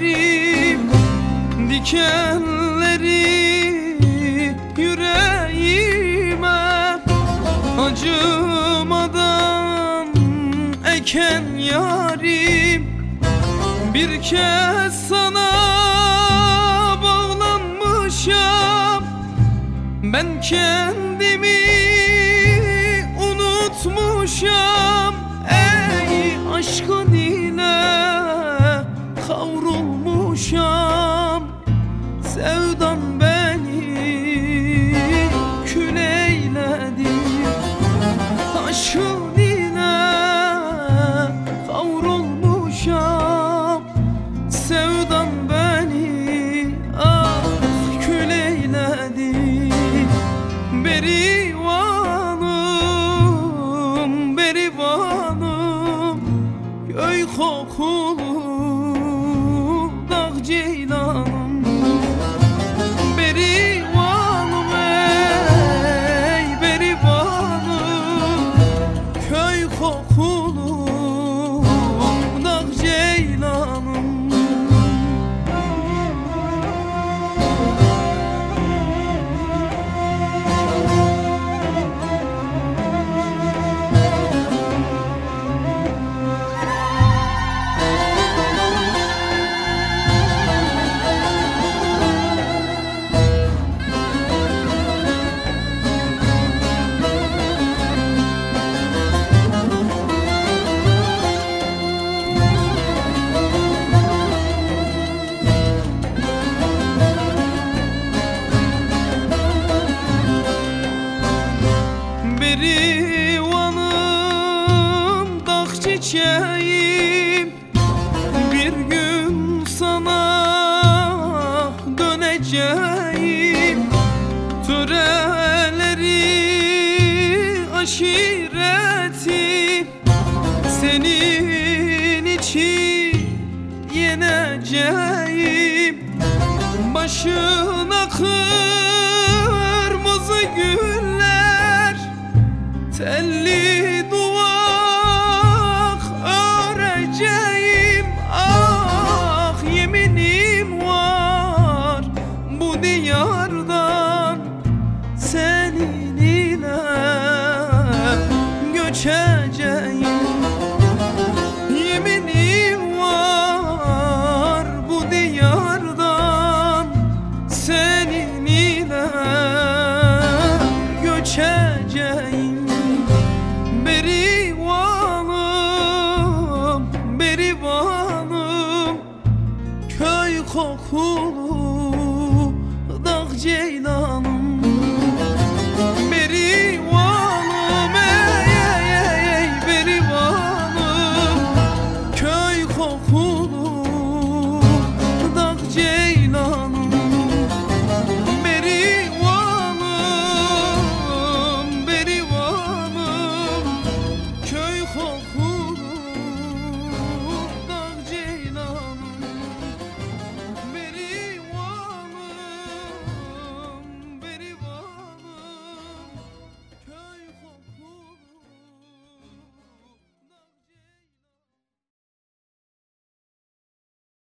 yarim Dikenleri yüreğime Acımadan eken yarim. Bir kez sana bağlanmışam. Ben kendimi unutmuşam berivanım Köy kokulu dağ ceylanım yeneceğim Başına kırmızı güller Telli duvak öreceğim. Ah yeminim var bu diyardan kokulu dağ ceylanım